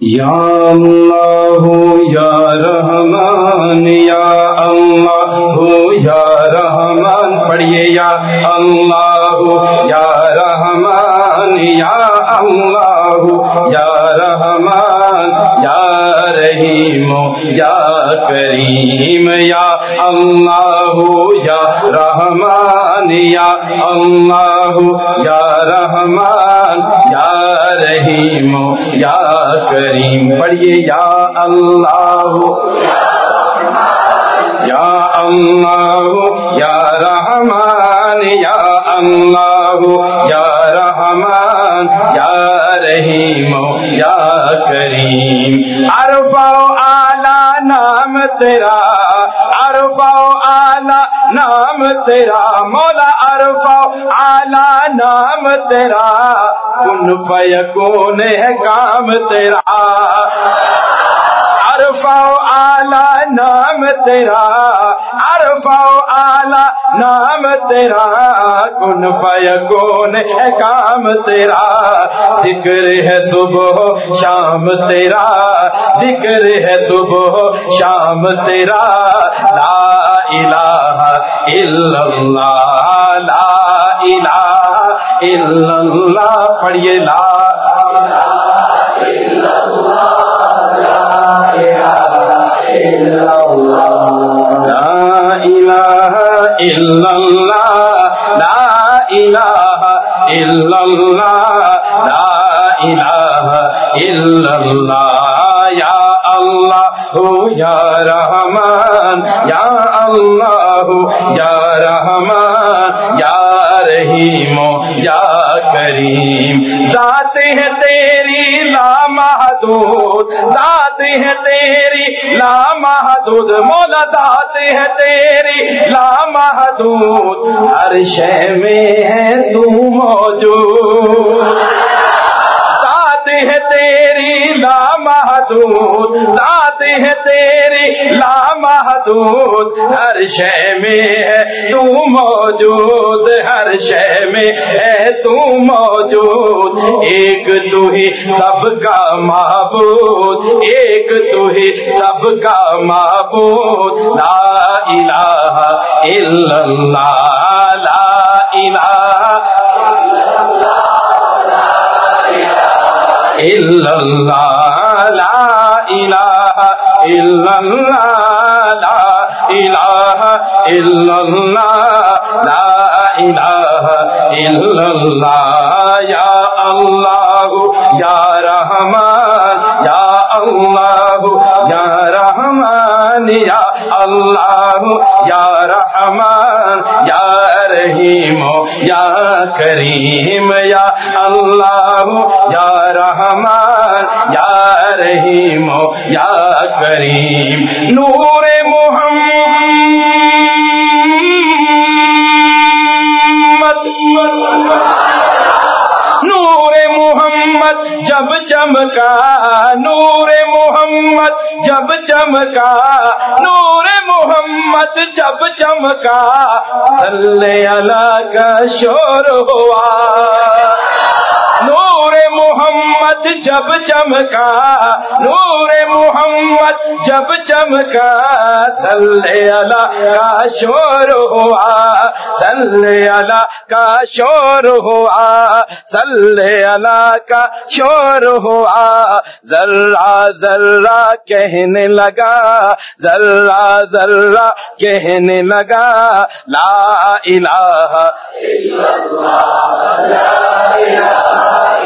یا اللہ یا رحمان، یا اللہ یا رحمان، پڑھیے یا اللہ یا رحمان، یا اللہ یا رحمان، یا رحیم، یا کریم، یا اللہ، یا رحمان، یا اللہ، یا رحمان، یا رحیم، یا کریم. پڑھیے، یا اللہ یا اللہ، یا رحمان یا اللہ، یا رحمان، یا رحیم، یا کریم۔ عرفا اعلی نام تیرا عرفا اعلی نام تیرا۔ مولا عرفا اعلی نام تیرا، کن فیکون ہے کام تیرا۔ عرفا اعلی نام تیرا عرفا اعلی نام تیرا، کن فیکون ہے کام تیرا؟ ذکر ہے صبح، شام تیرا، ذکر ہے صبح، شام تیرا، لا الہ الا اللہ، لا الہ الا اللہ، پڑھیے لا لا الہ الا اللہ لا الہ الا اللہ لا الہ الا اللہ یا اللہ یا رحمان یا اللہ یا رحمان یا رحیم یا کریم ذات ہے ذات ہے تیری لامحدود مولا ذات ہے تیری لامحدود ہر شے میں ہے تو موجود۔ لامحدود ذات ہے تیری لامحدود ہر شے میں ہے، تو موجود، ہر شے میں ہے، تو موجود۔ ایک تو ہی سب کا معبود، ایک تو ہی سب کا معبود۔ لا الہ الا اللہ، لا الہ الا اللہ۔ اللہ لا الہ الا اللہ لا الہ الا اللہ یا اللہ یا رحمان یا اللہ یا رحمان یا اللہ یا رحمان یا رحیم یا کریم یا اللہ یا رحمان یا رحیم یا کریم، نور محمد نور محمد، جب چمکا، نور محمد، جب چمکا، نور محمد، جب چمکا، صلی اللہ کا شور ہوا۔ نور محمد جب چمکا نور محمد جب چمکا صلی اللہ کا شور ہوا، صلی اللہ کا شور ہوا، صلی اللہ کا شور ہوا، ذرہ ذرہ کہنے لگا، ذرہ ذرہ کہنے لگا، لا الہ الا اللہ، لا الہ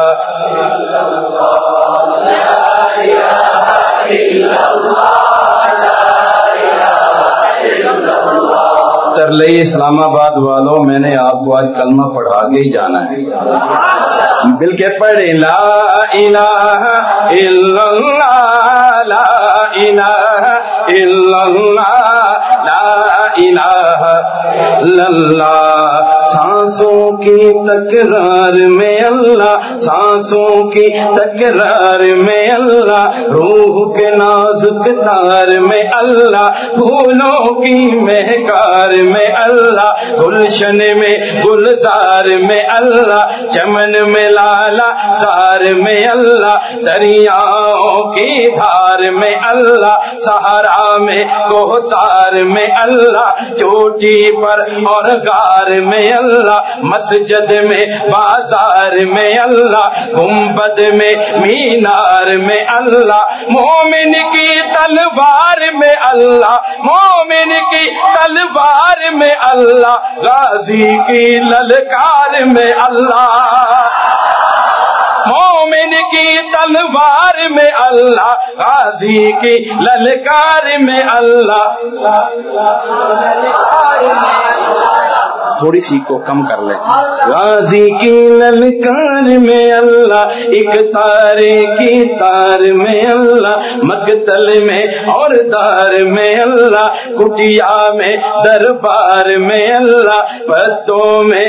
علیہ اسلام آباد والوں، میں نے آپ کو آج کلمہ پڑھا کے ہی جانا ہے۔ بل کے پڑھے، لا الہ الا اللہ، لا الہ الا اللہ، لا الہ الا اللہ۔ سانسوں کی تکرار میں اللہ، سانسوں کی تکرار میں اللہ، روح کے نازک تار میں اللہ، پھولوں کی مہکار میں اللہ، گلشن میں گلزار میں اللہ، چمن میں لالا سار میں اللہ، دریاؤں کی دھار میں اللہ، سہارا میں کوہسار میں اللہ، چوٹی پر اور غار میں اللہ، مسجد میں، بازار میں اللہ، گنبد میں، مینار میں اللہ، مومن کی تلوار میں اللہ، مومن کی تلوار میں اللہ، غازی کی للکار میں اللہ، مومن کی تلوار میں اللہ، غازی کی للکار میں اللہ تھوڑی سی کو کم کر لیں غازی کی للکار میں اللہ، ایک تارے کی تار میں اللہ، مقتل میں اور دار میں اللہ، کٹیا میں، دربار میں اللہ، پتوں میں،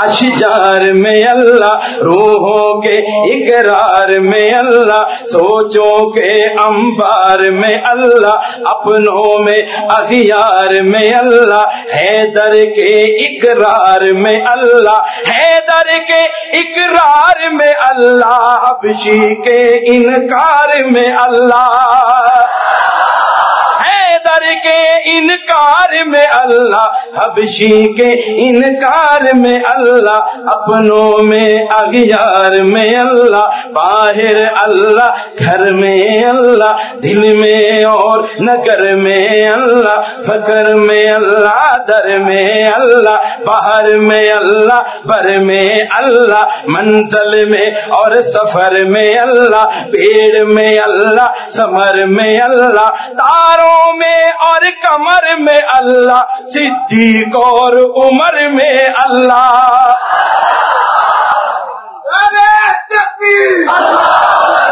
اشجار میں اللہ، روحوں کے اقرار میں اللہ، سوچوں کے انبار میں اللہ، اپنوں میں، اغیار میں اللہ، حیدر کے اقرار میں اللہ، حیدر کے اقرار میں اللہ، حبشی کے انکار میں اللہ۔ کے انکار میں اللہ حبشی کے انکار میں اللہ اپنوں میں اگیار میں اللہ باہر اللہ گھر میں اللہ دل میں اور نگر میں اللہ فکر میں اللہ در میں اللہ باہر میں اللہ بر میں اللہ منزل میں اور سفر میں اللہ پیڑ میں اللہ سمر میں اللہ تاروں میں اور کمر میں اللہ صدیق اور عمر میں اللہ۔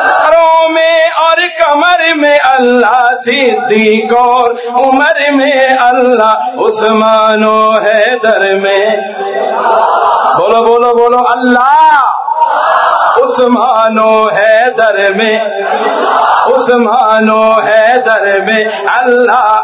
تاروں میں اور کمر میں اللہ صدیق اور عمر میں اللہ۔ عثمان و حیدر میں۔ بولو بولو بولو اللہ۔ عثمان و حیدر میں عثمان و حیدر میں اللہ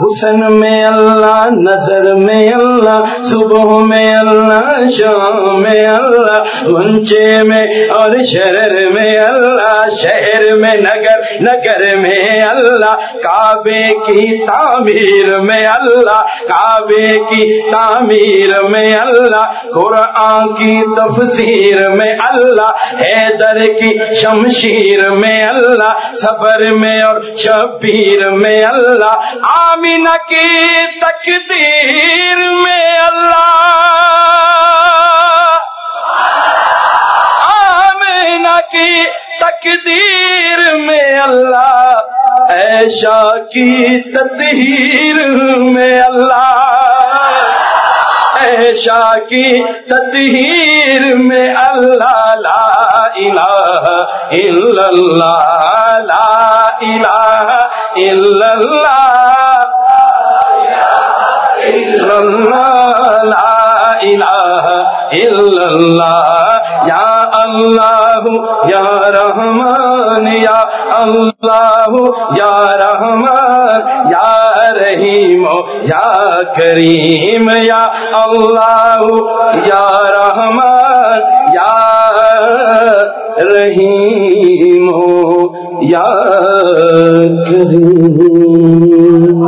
حسن میں اللہ نظر میں اللہ صبح میں اللہ شام میں اللہ گنچے میں اور شہر میں اللہ شہر میں نگر نگر میں اللہ کعبے کی تعمیر میں اللہ کعبے کی تعمیر میں اللہ قرآن کی تفسیر میں اللہ حیدر کی شمشیر میں اللہ صبر میں اور شبیر میں اللہ آمینہ کی تقدیر میں اللہ آمینہ کی تقدیر میں اللہ ایشا کی تطہیر میں اللہ ایشا کی تطہیر میں اللہ لا الہ الا اللہ لا الہ الا اللہ الا اللہ یا اللہ یا رحمان یا اللہ یا رحمان یا رحیم یا کریم یا اللہ یا رحمان یا رحیم یا کریم